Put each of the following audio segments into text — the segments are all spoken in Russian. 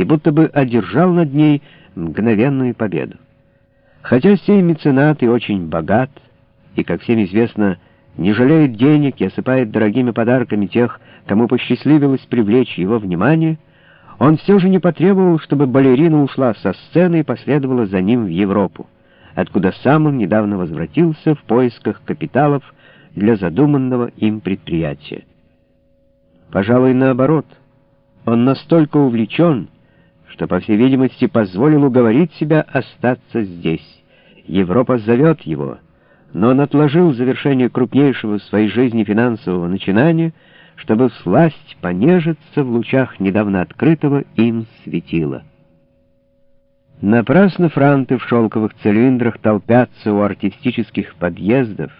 и будто бы одержал над ней мгновенную победу. Хотя сей меценат и очень богат, и, как всем известно, не жалеет денег и осыпает дорогими подарками тех, кому посчастливилось привлечь его внимание, он все же не потребовал, чтобы балерина ушла со сцены и последовала за ним в Европу, откуда сам он недавно возвратился в поисках капиталов для задуманного им предприятия. Пожалуй, наоборот, он настолько увлечен, что, по всей видимости, позволил уговорить себя остаться здесь. Европа зовет его, но он отложил завершение крупнейшего в своей жизни финансового начинания, чтобы всласть понежиться в лучах недавно открытого им светила. Напрасно франты в шелковых цилиндрах толпятся у артистических подъездов,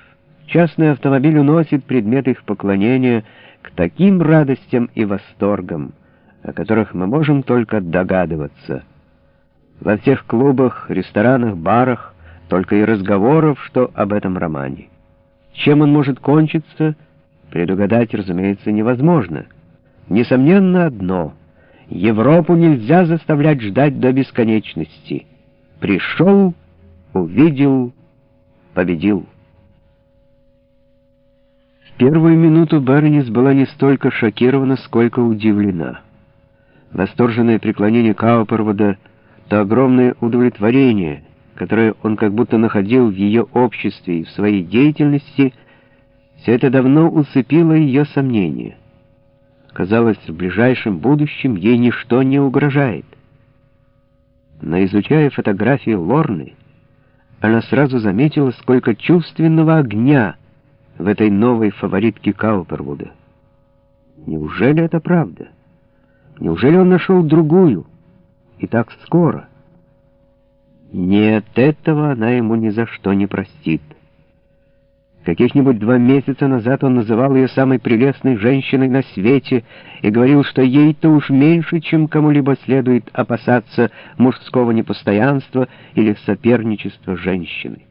частный автомобиль уносит предмет их поклонения к таким радостям и восторгам, о которых мы можем только догадываться. Во всех клубах, ресторанах, барах только и разговоров, что об этом романе. Чем он может кончиться, предугадать, разумеется, невозможно. Несомненно одно — Европу нельзя заставлять ждать до бесконечности. Пришел, увидел, победил. В первую минуту Бернис была не столько шокирована, сколько удивлена восторженное преклонение Каупервуда, то огромное удовлетворение, которое он как будто находил в ее обществе и в своей деятельности, все это давно усыпило ее сомнения. Казалось, в ближайшем будущем ей ничто не угрожает. Но изучая фотографии Лорны, она сразу заметила, сколько чувственного огня в этой новой фаворитке Каупервуда. Неужели это правда? Неужели он нашел другую? И так скоро? Нет, этого она ему ни за что не простит. Каких-нибудь два месяца назад он называл ее самой прелестной женщиной на свете и говорил, что ей-то уж меньше, чем кому-либо следует опасаться мужского непостоянства или соперничества женщины.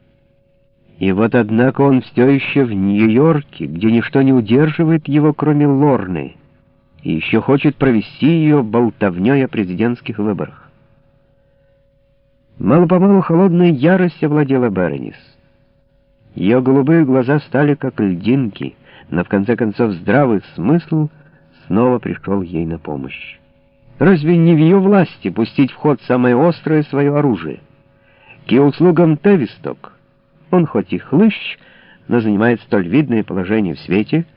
И вот, однако, он все еще в Нью-Йорке, где ничто не удерживает его, кроме Лорны и еще хочет провести ее болтовней о президентских выборах. Мало-помалу холодная ярость овладела Беронис. Ее голубые глаза стали как льдинки, но в конце концов здравый смысл снова пришел ей на помощь. Разве не в ее власти пустить в ход самое острое свое оружие? К ее услугам Тевисток. Он хоть и хлыщ, но занимает столь видное положение в свете —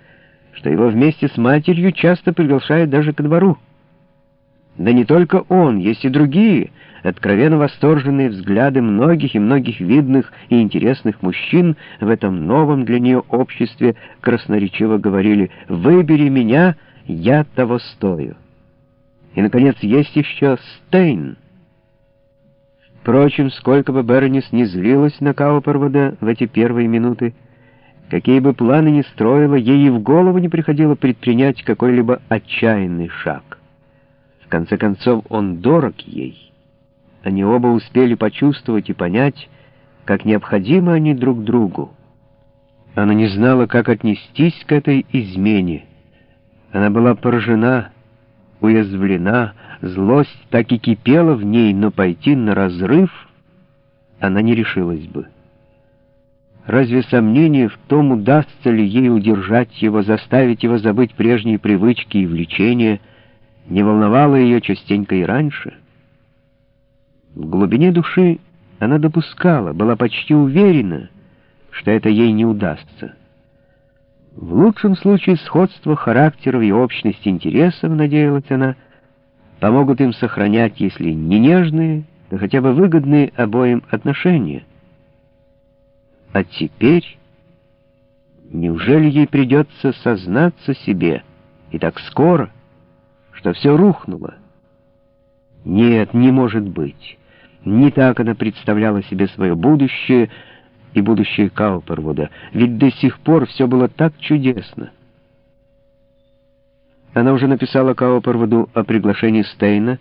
что его вместе с матерью часто приглашают даже ко двору. Да не только он, есть и другие, откровенно восторженные взгляды многих и многих видных и интересных мужчин в этом новом для нее обществе красноречиво говорили «Выбери меня, я того стою». И, наконец, есть еще Стейн. Впрочем, сколько бы Бернис не злилась на Каупервуда в эти первые минуты, Какие бы планы ни строила, ей и в голову не приходило предпринять какой-либо отчаянный шаг. В конце концов, он дорог ей. Они оба успели почувствовать и понять, как необходимы они друг другу. Она не знала, как отнестись к этой измене. Она была поражена, уязвлена, злость так и кипела в ней, но пойти на разрыв она не решилась бы. Разве сомнение в том, удастся ли ей удержать его, заставить его забыть прежние привычки и влечения, не волновало ее частенько и раньше? В глубине души она допускала, была почти уверена, что это ей не удастся. В лучшем случае сходство характеров и общность интересов, надеялась она, помогут им сохранять, если не нежные, то хотя бы выгодные обоим отношения — а теперь... Неужели ей придется сознаться себе, и так скоро, что все рухнуло? Нет, не может быть. Не так она представляла себе свое будущее и будущее Каупервуда, ведь до сих пор все было так чудесно. Она уже написала Каупервуду о приглашении Стейна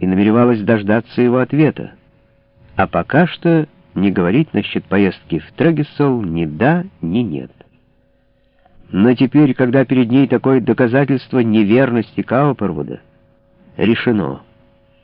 и намеревалась дождаться его ответа. А пока что не говорить насчет поездки в Трегесол ни да, ни нет. Но теперь, когда перед ней такое доказательство неверности Каупервуда, решено —